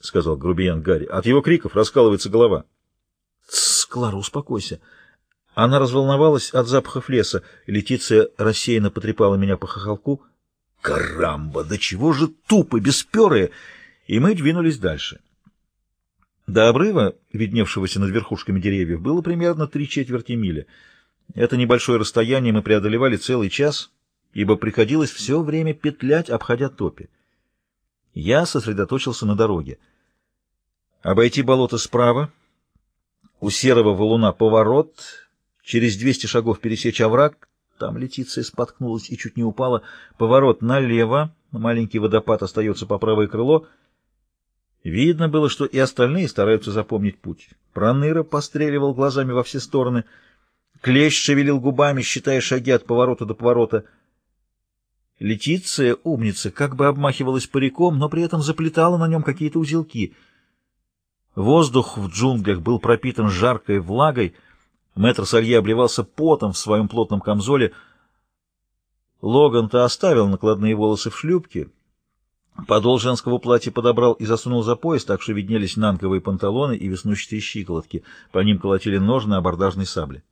— сказал грубиян Гарри. От его криков раскалывается голова. — Тссс, Клара, успокойся. Она разволновалась от запахов леса. Летиция рассеянно потрепала меня по хохолку. Карамба, да чего же тупо, бесперые! И мы двинулись дальше. До обрыва, видневшегося над верхушками деревьев, было примерно три четверти мили. Это небольшое расстояние мы преодолевали целый час, ибо приходилось все время петлять, обходя топи. Я сосредоточился на дороге. Обойти болото справа, у серого валуна поворот, через 200 шагов пересечь овраг, там Летиция споткнулась и чуть не упала, поворот налево, маленький водопад остается по правое крыло. Видно было, что и остальные стараются запомнить путь. Проныра постреливал глазами во все стороны, Клещ шевелил губами, считая шаги от поворота до поворота. Летиция, умница, как бы обмахивалась париком, но при этом заплетала на нем какие-то узелки. Воздух в джунглях был пропитан жаркой влагой, Мэтр Салье обливался потом в своем плотном камзоле. Логан-то оставил накладные волосы в шлюпке. Подол женского платья подобрал и засунул за пояс, так что виднелись нанковые панталоны и веснущатые щиколотки. По ним колотили ножны абордажной сабли.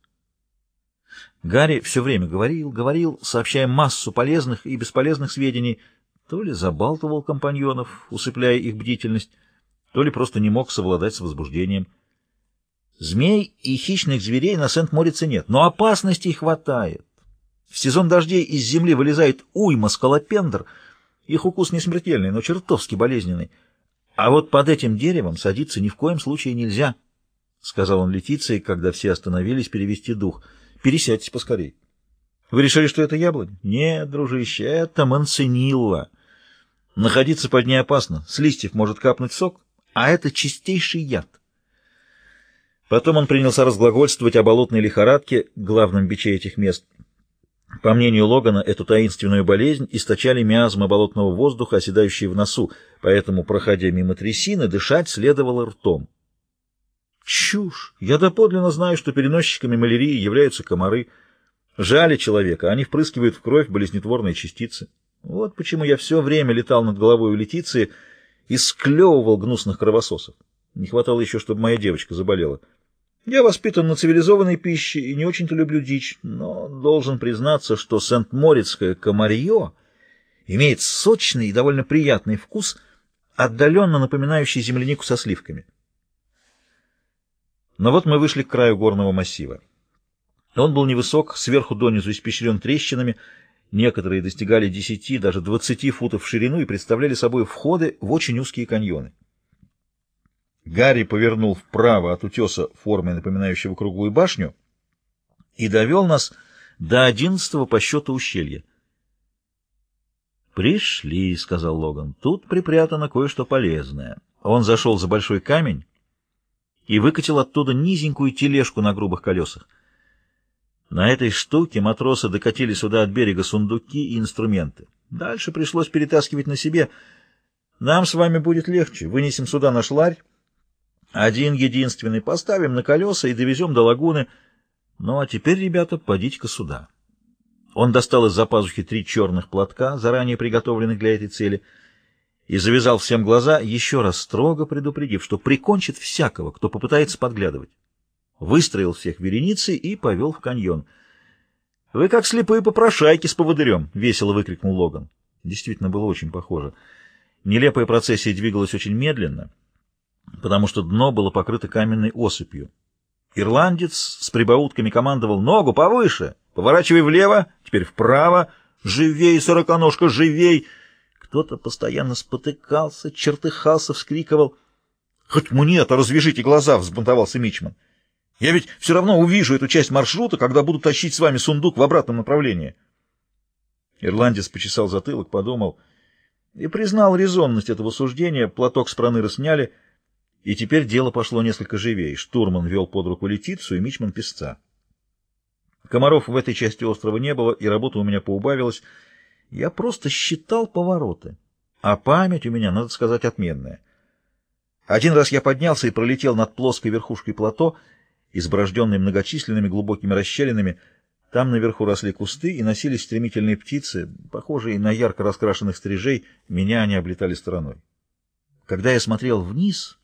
Гарри все время говорил, говорил, сообщая массу полезных и бесполезных сведений, то ли забалтывал компаньонов, усыпляя их бдительность, то ли просто не мог совладать с возбуждением. Змей и хищных зверей на Сент-Морице нет, но опасностей хватает. В сезон дождей из земли вылезает уйма скалопендр. Их укус не смертельный, но чертовски болезненный. А вот под этим деревом садиться ни в коем случае нельзя, — сказал он Летиции, когда все остановились перевести дух. — Пересядьте поскорей. — Вы решили, что это яблонь? — Нет, дружище, это манцинилла. Находиться под ней опасно. С листьев может капнуть сок, а это чистейший яд. Потом он принялся разглагольствовать о болотной лихорадке, главном биче этих мест. По мнению Логана, эту таинственную болезнь источали миазмы болотного воздуха, оседающие в носу, поэтому, проходя мимо трясины, дышать следовало ртом. Чушь! Я доподлинно знаю, что переносчиками малярии являются комары. Жали человека, они впрыскивают в кровь болезнетворные частицы. Вот почему я все время летал над головой у Летиции и склевывал гнусных кровососов. Не хватало еще, чтобы моя девочка заболела. Я воспитан на цивилизованной пище и не очень-то люблю дичь, но должен признаться, что сент-морицкое комарье имеет сочный и довольно приятный вкус, отдаленно напоминающий землянику со сливками. Но вот мы вышли к краю горного массива. Он был невысок, сверху донизу испещрен трещинами, некоторые достигали десяти, даже двадцати футов в ширину и представляли собой входы в очень узкие каньоны. Гарри повернул вправо от утеса формой, напоминающего круглую башню, и довел нас до одиннадцатого по счету ущелья. «Пришли», — сказал Логан. «Тут припрятано кое-что полезное». Он зашел за большой камень и выкатил оттуда низенькую тележку на грубых колесах. На этой штуке матросы докатили сюда от берега сундуки и инструменты. Дальше пришлось перетаскивать на себе. Нам с вами будет легче. Вынесем сюда наш ларь, один единственный поставим на колеса и довезем до лагуны. Ну, а теперь, ребята, подите-ка сюда. Он достал из-за пазухи три черных платка, заранее приготовленных для этой цели, и завязал всем глаза, еще раз строго предупредив, что прикончит всякого, кто попытается подглядывать. Выстроил всех вереницей и повел в каньон. — Вы как слепые попрошайки с поводырем! — весело выкрикнул Логан. Действительно, было очень похоже. Нелепая процессия двигалась очень медленно — потому что дно было покрыто каменной осыпью. Ирландец с прибаутками командовал «Ногу повыше! Поворачивай влево, теперь вправо! Живей, сороконожка, живей!» Кто-то постоянно спотыкался, чертыхался, вскрикивал. «Хоть мне-то развяжите глаза!» — взбунтовался Мичман. «Я ведь все равно увижу эту часть маршрута, когда буду тащить с вами сундук в обратном направлении». Ирландец почесал затылок, подумал и признал резонность этого суждения, платок с проныры сняли — и теперь дело пошло несколько живее. Штурман вел под руку Летицу и Мичман песца. Комаров в этой части острова не было, и работа у меня поубавилась. Я просто считал повороты. А память у меня, надо сказать, отменная. Один раз я поднялся и пролетел над плоской верхушкой плато, изброжденной многочисленными глубокими расщелинами. Там наверху росли кусты и носились стремительные птицы, похожие на ярко раскрашенных стрижей. Меня они облетали стороной. Когда я смотрел вниз,